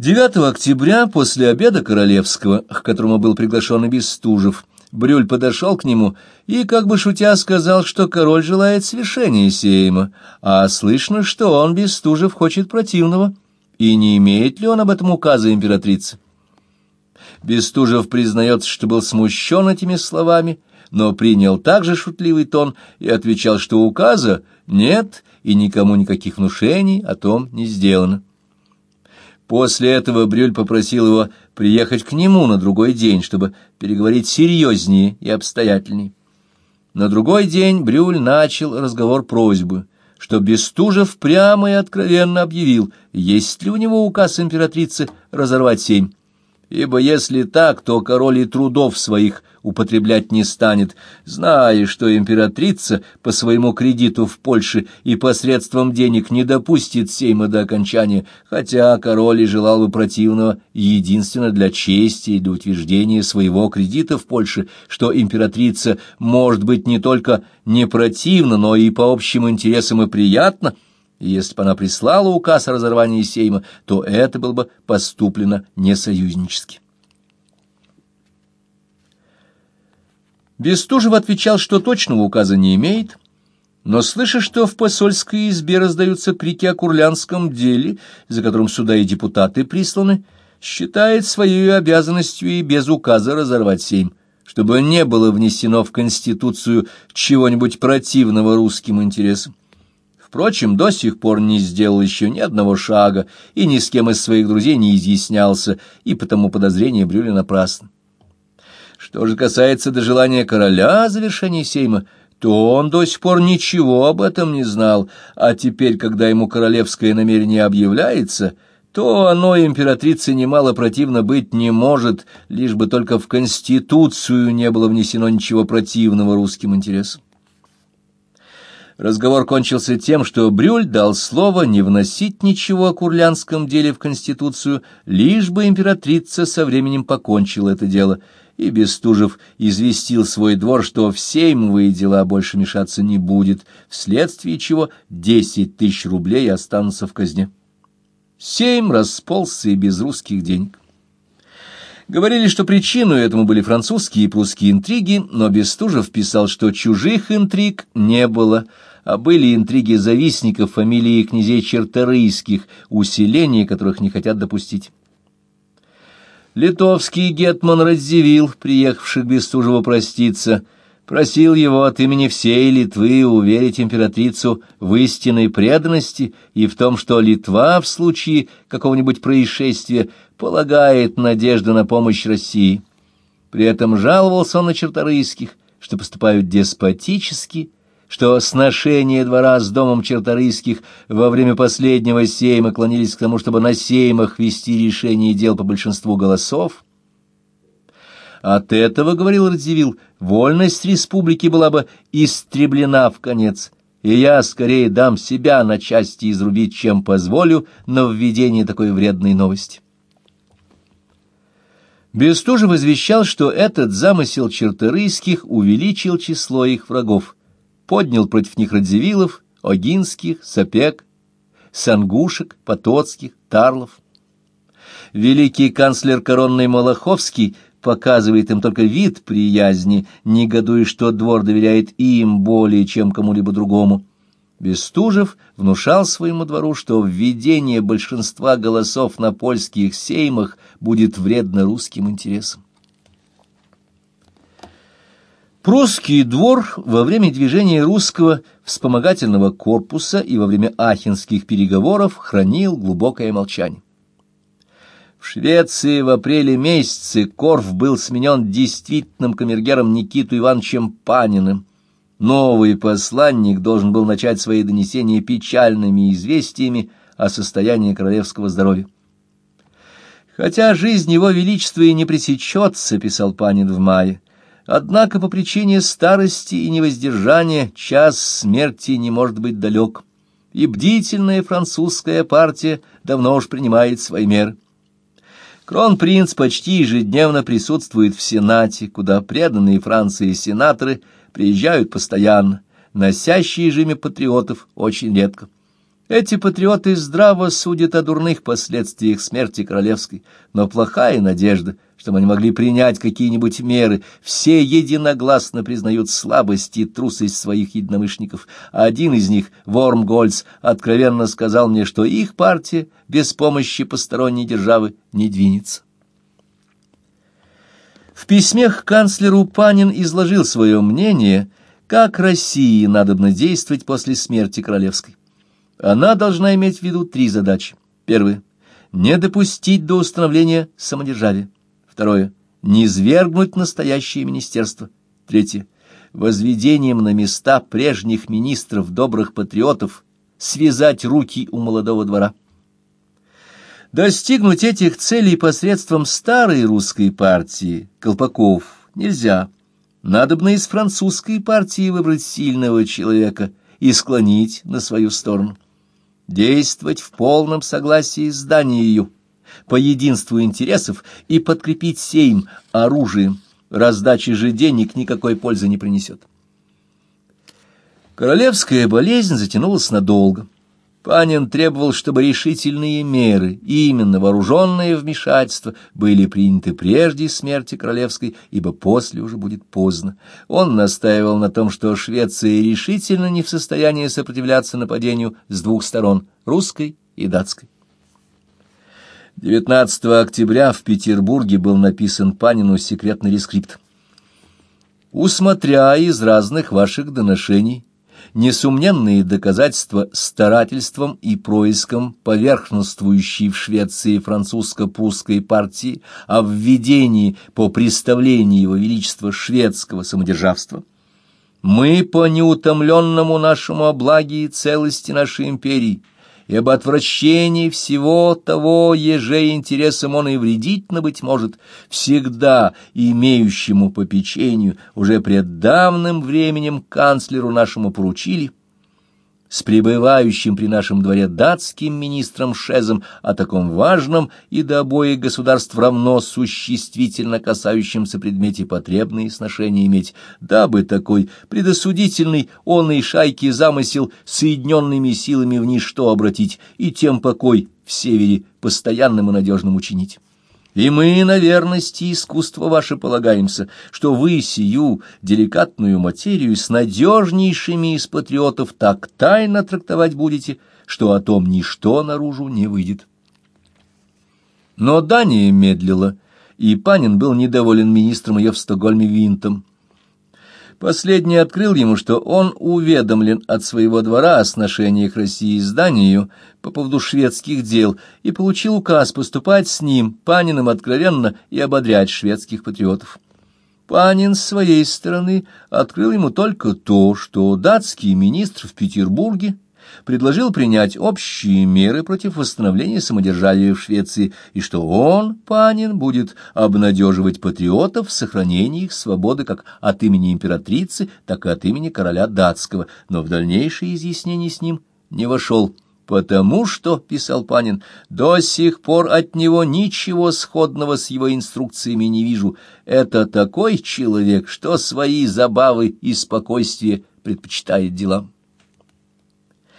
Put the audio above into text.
9 октября, после обеда королевского, к которому был приглашен и Бестужев, Брюль подошел к нему и, как бы шутя, сказал, что король желает свершения сейма, а слышно, что он, Бестужев, хочет противного, и не имеет ли он об этом указа императрицы. Бестужев признается, что был смущен этими словами, но принял также шутливый тон и отвечал, что указа нет и никому никаких внушений о том не сделано. После этого Брюль попросил его приехать к нему на другой день, чтобы переговорить серьезнее и обстоятельней. На другой день Брюль начал разговор просьбы, что Бестужев прямо и откровенно объявил, есть ли у него указ императрицы разорвать семь ибо если так, то король и трудов своих употреблять не станет, зная, что императрица по своему кредиту в Польше и посредством денег не допустит сейма до окончания, хотя король и желал бы противного единственно для чести и для утверждения своего кредита в Польше, что императрица может быть не только не противна, но и по общим интересам и приятна, и если бы она прислала указ о разорвании Сейма, то это было бы поступлено несоюзнически. Бестужев отвечал, что точного указа не имеет, но, слыша, что в посольской избе раздаются крики о курлянском деле, за которым суда и депутаты присланы, считает своей обязанностью и без указа разорвать Сейм, чтобы не было внесено в Конституцию чего-нибудь противного русским интересам. Впрочем, до сих пор не сделал еще ни одного шага и ни с кем из своих друзей не изъяснялся, и потому подозрения брюли напрасно. Что же касается до желания короля о завершении сейма, то он до сих пор ничего об этом не знал, а теперь, когда ему королевское намерение объявляется, то оно императрице немало противно быть не может, лишь бы только в Конституцию не было внесено ничего противного русским интересам. Разговор кончился тем, что Брюль дал слово не вносить ничего о курлянском деле в Конституцию, лишь бы императрица со временем покончила это дело, и Бестужев известил свой двор, что в сеймовые дела больше мешаться не будет, вследствие чего десять тысяч рублей останутся в казне. Сейм расползся и без русских денег. Говорили, что причиной этому были французские и прусские интриги, но Бестужев писал, что чужих интриг не было, а были интриги завистников фамилии князей черторийских, усиления которых не хотят допустить. Литовский гетман Радзивилл, приехавший к Бестужеву проститься, просил его от имени всей Литвы уверить императрицу в истинной преданности и в том, что Литва в случае какого-нибудь происшествия полагает надежду на помощь России. При этом жаловался он на черторийских, что поступают деспотически, что сношения двора с домом черторийских во время последнего сейма клонились к тому, чтобы на сеймах вести решение дел по большинству голосов. От этого, говорил Радзивилл, вольность республики была бы истреблена в конец, и я скорее дам себя на части изрубить, чем позволю на введение такой вредной новости. Бестужев извещал, что этот замысел черторийских увеличил число их врагов, поднял против них Радзивиллов, Огинских, Сапек, Сангушек, Потоцких, Тарлов. Великий канцлер коронный Малаховский показывает им только вид приязни, негодуя, что двор доверяет им более, чем кому-либо другому. Бестужев внушал своему двору, что введение большинства голосов на польских сеймах будет вредно русским интересам. Прусский двор во время движения русского вспомогательного корпуса и во время ахенских переговоров хранил глубокое молчание. В Швеции в апреле месяце Корф был сменен действительным камергером Никиту Ивановичем Паниным. Новый посланник должен был начать свои донесения печальными известиями о состоянии королевского здоровья. «Хотя жизнь его величества и не пресечется», — писал Панин в мае, — Однако по причине старости и невоздержания час смерти не может быть далек, и бдительная французская партия давно уж принимает свои меры. Кронпринц почти ежедневно присутствует в Сенате, куда преданные Франции сенаторы приезжают постоянно, носящие же имя патриотов очень редко. Эти патриоты здраво судят о дурных последствиях смерти королевской, но плохая надежда, чтобы они могли принять какие-нибудь меры. Все единогласно признают слабость и трусость своих единомышленников. Один из них, Вормгольц, откровенно сказал мне, что их партия без помощи посторонней державы не двинется. В письме к канцлеру Панин изложил свое мнение, как России надобно действовать после смерти королевской. Она должна иметь в виду три задачи. Первое — не допустить до установления самодержавия. Второе — не свергнуть настоящее министерство. Третье — возведением на места прежних министров, добрых патриотов, связать руки у молодого двора. Достигнуть этих целей посредством старой русской партии, Колпаков, нельзя. Надобно из французской партии выбрать сильного человека и склонить на свою сторону действовать в полном согласии с Данией, по единству интересов и подкрепить сейм оружием. Раздачи же денег никакой пользы не принесет. Королевская болезнь затянулась надолго. Панин требовал, чтобы решительные меры, именно вооруженное вмешательство, были приняты прежде смерти королевской, ибо после уже будет поздно. Он настаивал на том, что Швеция решительно не в состоянии сопротивляться нападению с двух сторон — русской и датской. 19 октября в Петербурге был написан Панину секретный рескрипт. «Усмотря из разных ваших доношений, несомненные доказательства старательством и происком поверхностствующей в Швеции французско-прусской партии о введении по представлению его величества шведского самодержавства. Мы по неутомленному нашему облаге и целости нашей империи и об отвращении всего того, еже интересом он и вредительно, быть может, всегда имеющему попечению, уже пред давным временем канцлеру нашему поручили, с пребывающим при нашем дворе датским министром Шезом о таком важном и до обоих государств равно существительно касающемся предмете потребные сношения иметь, дабы такой предосудительный он и шайки замысел соединенными силами в ничто обратить и тем покой в севере постоянным и надежным учинить. И мы на верности искусства ваше полагаемся, что вы сию деликатную материю с надежнейшими из патриотов так тайно трактовать будете, что о том ничто наружу не выйдет. Но Дания медлила, и Панин был недоволен министром ее в Стокгольме Винтом. Последний открыл ему, что он уведомлен от своего двора о сношениях России с Данией по поводу шведских дел и получил указ поступать с ним, Паниным откровенно, и ободрять шведских патриотов. Панин с своей стороны открыл ему только то, что датский министр в Петербурге предложил принять общие меры против восстановления самодержавия в Швеции, и что он, Панин, будет обнадеживать патриотов в сохранении их свободы как от имени императрицы, так и от имени короля датского, но в дальнейшее изъяснение с ним не вошел, потому что, — писал Панин, — до сих пор от него ничего сходного с его инструкциями не вижу. Это такой человек, что свои забавы и спокойствие предпочитает делам.